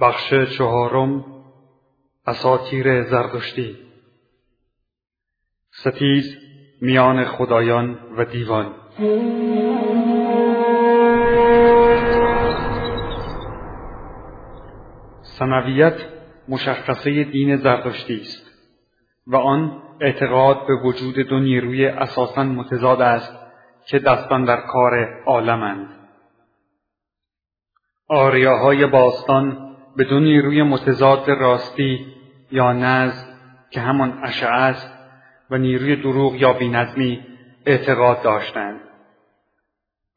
بخش چهارم اساتیر زردشتی ستیز میان خدایان و دیوان. سنویت مشخصه دین زردشتی است و آن اعتقاد به وجود دو نیروی اساسا متضاد است که دستان در کار عالمند. آریاهای باستان به دو نیروی متضاد راستی یا نز که همان اشعه است و نیروی دروغ یا بینظمی اعتقاد داشتند.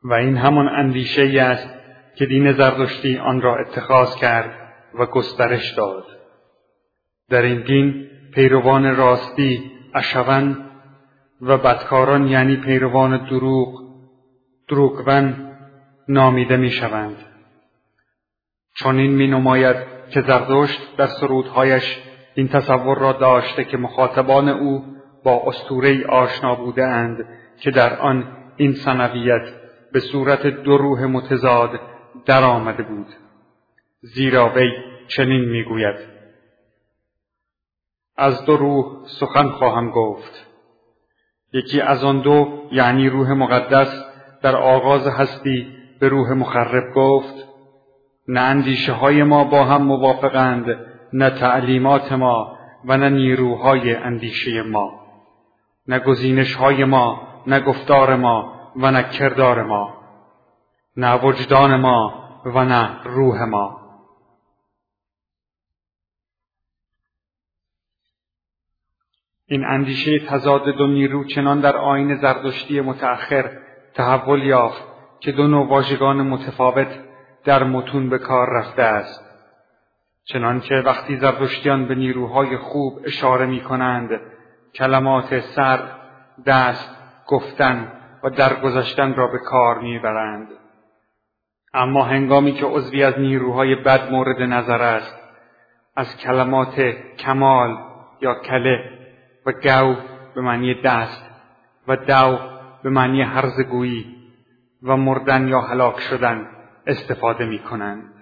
و این همان اندیشه ای است که دین زردشتی آن را اتخاذ کرد و گسترش داد. در این دین پیروان راستی اشون و بدکاران یعنی پیروان دروغ دروغون نامیده می شوند چنین می نماید که زردشت در سرودهایش این تصور را داشته که مخاطبان او با اسطوره آشنا بوده اند که در آن این سنویت به صورت دو روح متضاد در آمده بود. زیرا وی چنین می‌گوید. از دو روح سخن خواهم گفت. یکی از آن دو یعنی روح مقدس در آغاز هستی به روح مخرب گفت. نه اندیشه های ما با هم موافقند نه تعلیمات ما و نه نیروهای اندیشه ما. نه گزینش های ما نه گفتار ما و نه کردار ما. نه وجدان ما و نه روح ما. این اندیشه تضاد دو نیرو چنان در آین زردشتی متأخر تحول یافت که دو نوع واژگان متفاوت در متون به کار رفته است. چنانچه وقتی زردشتیان به نیروهای خوب اشاره می کنند کلمات سر دست گفتن و درگذشتن را به کار می‌برند. اما هنگامی که عضوی از نیروهای بد مورد نظر است از کلمات کمال یا کله و گو به معنی دست و دو به معنی هرزگویی و مردن یا هلاک شدن استفاده می کنند.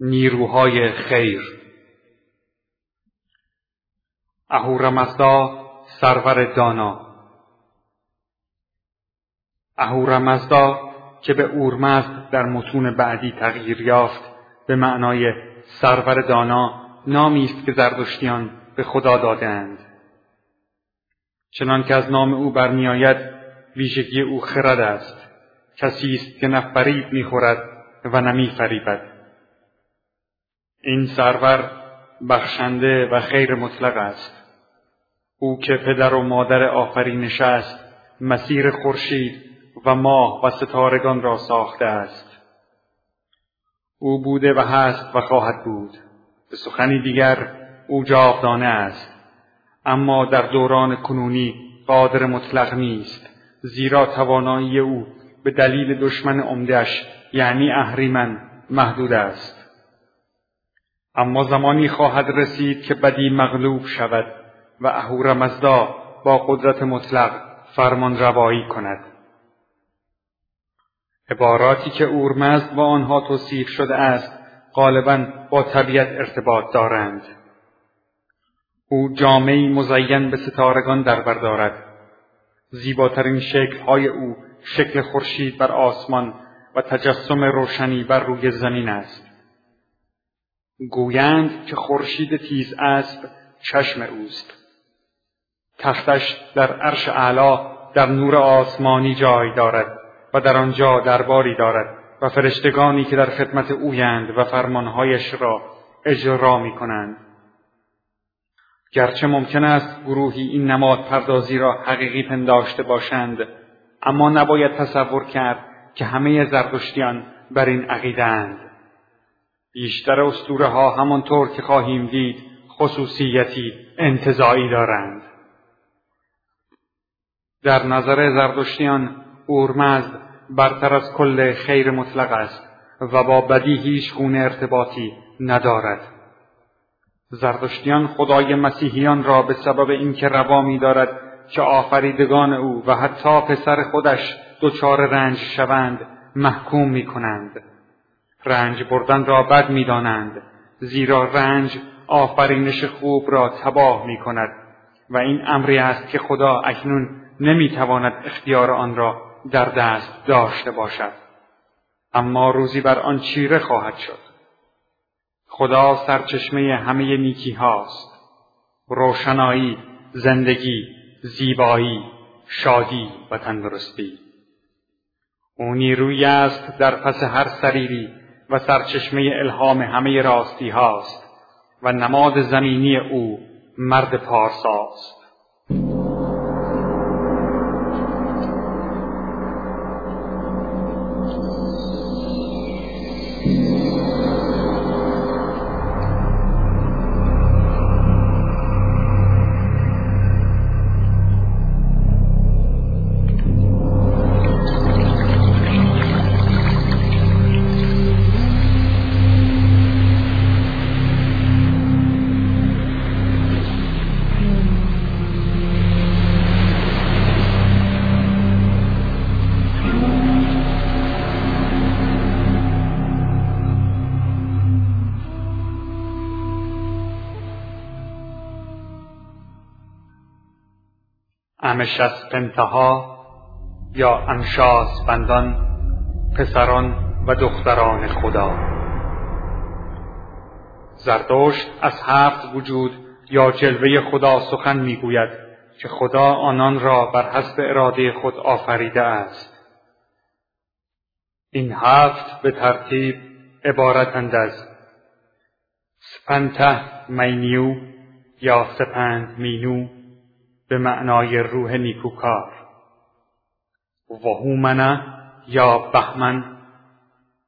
نیروهای خیر. اهورامزدا سرور دانا. اهورامزدا که به اورمزد در متون بعدی تغییر یافت به معنای سرور دانا نامی است که زردشتیان به خدا دادهاند. چنان که از نام او برمیآید ویژگی او خرد است. کسی است که نه فریب می‌خورد و نه میفریبد. این سرور بخشنده و خیر مطلق است. او که پدر و مادر آفرینش است مسیر خورشید و ماه و ستارگان را ساخته است. او بوده و هست و خواهد بود. به سخنی دیگر او جاودانه است. اما در دوران کنونی قادر مطلق نیست. زیرا توانایی او به دلیل دشمن عمدهش یعنی اهریمن محدود است. اما زمانی خواهد رسید که بدی مغلوب شود و اهورمزدا با قدرت مطلق فرمان روایی کند. عباراتی که اورمزد با آنها توصیف شده است غالبا با طبیعت ارتباط دارند. او جامعی مزین به ستارگان در دارد. زیباترین شکلهای او شکل خورشید بر آسمان و تجسم روشنی بر روی زمین است. گویند که خورشید تیز اسب چشم اوست. تختش در عرش اعلا در نور آسمانی جای دارد و در آنجا درباری دارد و فرشتگانی که در خدمت اویند و فرمانهایش را اجرا می کنند گرچه ممکن است گروهی این نماد پردازی را حقیقی پنداشته باشند اما نباید تصور کرد که همه زردشتیان بر این عقیده اند. بیشتر اسطوره ها همانطور که خواهیم دید خصوصیتی انتظایی دارند. در نظر زردشتیان اورمزد برتر از کل خیر مطلق است و با بدی هیچ گونه ارتباطی ندارد. زردشتیان خدای مسیحیان را به سبب اینکه روا می‌دارد که آفریدگان او و حتی پسر خودش دچار رنج شوند محکوم می کنند رنج بردن را بد می دانند زیرا رنج آفرینش خوب را تباه می کند و این امری است که خدا اکنون نمی تواند اختیار آن را در دست داشته باشد. اما روزی بر آن چیره خواهد شد. خدا سرچشمه همه نیکی هاست. روشنایی زندگی زیبایی شادی و تندرستی. او نیروی است در پس هر سریری و سرچشمه الهام همه راستی هاست و نماد زمینی او مرد پارساست. امشس پنتها یا انشاس بندان پسران و دختران خدا. زردشت از هفت وجود یا جلوه خدا سخن می‌گوید که خدا آنان را بر حسب اراده خود آفریده است. این هفت به ترتیب عبارتند از سپنته مینیو یا سپند مینو به معنای روح نیکوکار. و هومنه یا بهمن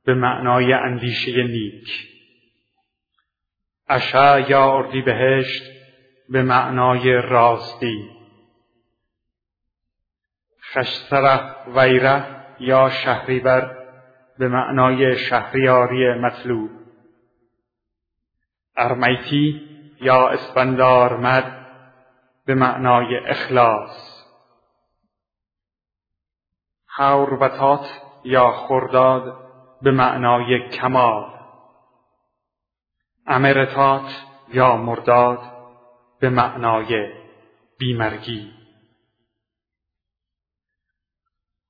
به معنای اندیشه نیک. اشا یا بهشت به معنای راستی. خشسره ویره یا شهریور به معنای شهریاری مطلوب. ارمیتی یا اسپندارمد به معنای اخلاص. حوربتات یا خرداد به معنای کمال. امرتات یا مرداد به معنای بیمرگی.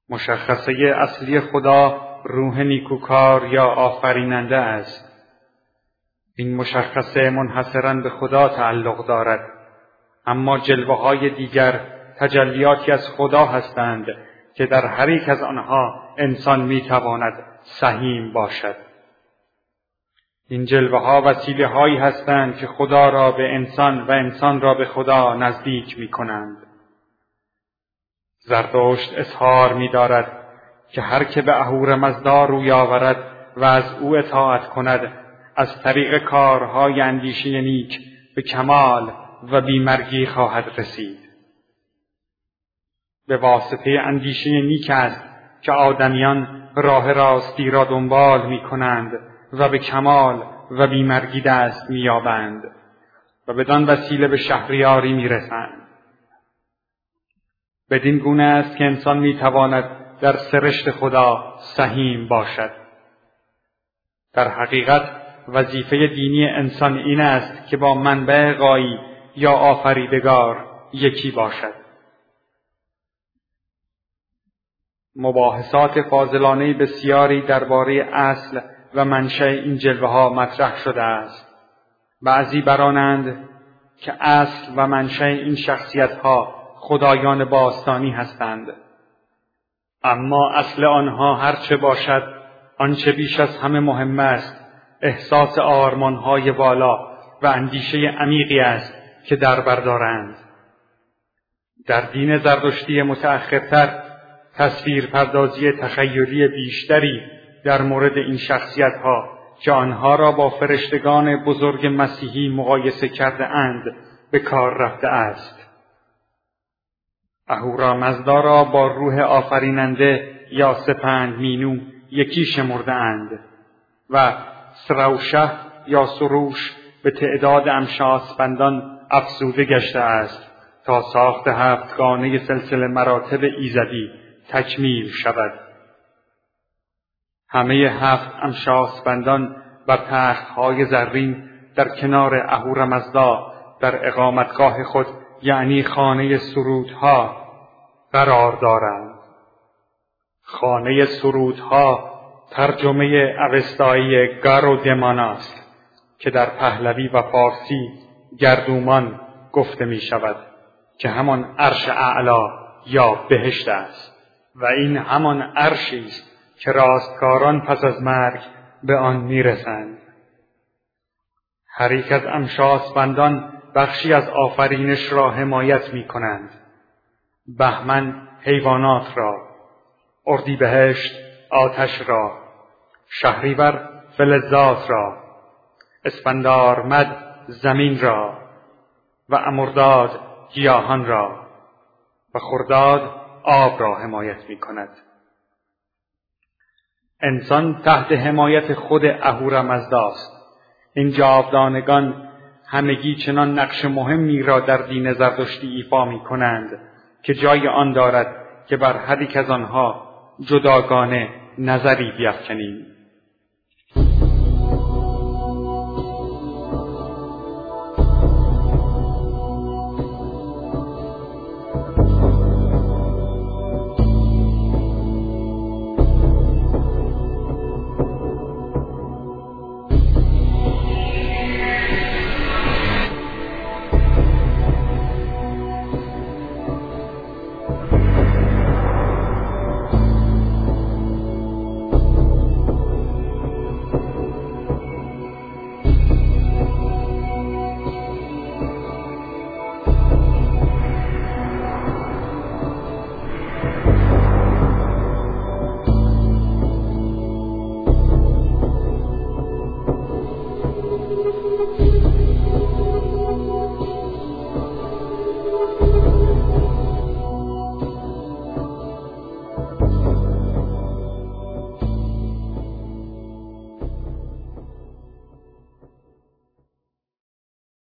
مشخصه اصلی خدا روح نیکوکار یا آفریننده است. این مشخصه منحصرا به خدا تعلق دارد. اما جلوه های دیگر تجلیاتی از خدا هستند که در هر یک از آنها انسان می‌تواند سهیم باشد این جلوه ها وسیله هایی هستند که خدا را به انسان و انسان را به خدا نزدیک می کنند. زردشت اظهار می دارد که هر که به اهور مزدا روی آورد و از او اطاعت کند از طریق کارهای اندیشه نیک به کمال و بیمرگی خواهد رسید. به واسطه اندیشه نیک است که آدمیان راه راستی را دنبال می کنند و به کمال و بیمرگی دست مییابند و بدان وسیله به شهریاری می‌رسند. بدین گونه است که انسان می‌تواند در سرشت خدا سهیم باشد. در حقیقت وظیفه دینی انسان این است که با منبع قایی یا آفریدگار یکی باشد. مباحثات فاضلانه بسیاری درباره اصل و منشأ این جلوه ها مطرح شده است. بعضی برانند که اصل و منشأ این شخصیت ها خدایان باستانی هستند. اما اصل آنها هرچه باشد آنچه بیش از همه مهم است احساس های بالا و اندیشه عمیقی است. که در بردارند در دین زردشتی متأخرتر تصویر پردازی تخیلی بیشتری در مورد این شخصیت ها که آنها را با فرشتگان بزرگ مسیحی مقایسه کرده اند به کار رفته است. اهورا مزدا را با روح آفریننده یا سپند مینو یکی شمرده اند و سروشه یا سروش به تعداد امشاس بندان افزوده گشته است تا ساخت هفتگانه سلسله مراتب ایزدی تکمیل شود. همه هفت امشاسپندان و تختهای زرین در کنار اهورمزدا در اقامتگاه خود یعنی خانه سرودها قرار دارند. خانه سرودها ترجمه اوستایی گارو دمان است که در پهلوی و فارسی گردومان گفته می شود که همان عرش اعلا یا بهشت است و این همان عرشی است که راستکاران پس از مرگ به آن می‌رسند. هر یک از امشاسپندان بخشی از آفرینش را حمایت می کنند بهمن حیوانات را اردیبهشت آتش را شهریور فلزات را اسفندارمد زمین را و امرداد گیاهان را و خرداد آب را حمایت می کند. انسان تحت حمایت خود اهورامزداست این جاودانگان همگی چنان نقش مهمی را در دین زردشتی ایفا می کنند که جای آن دارد که بر هر یک از آنها جداگانه نظری بیافکنیم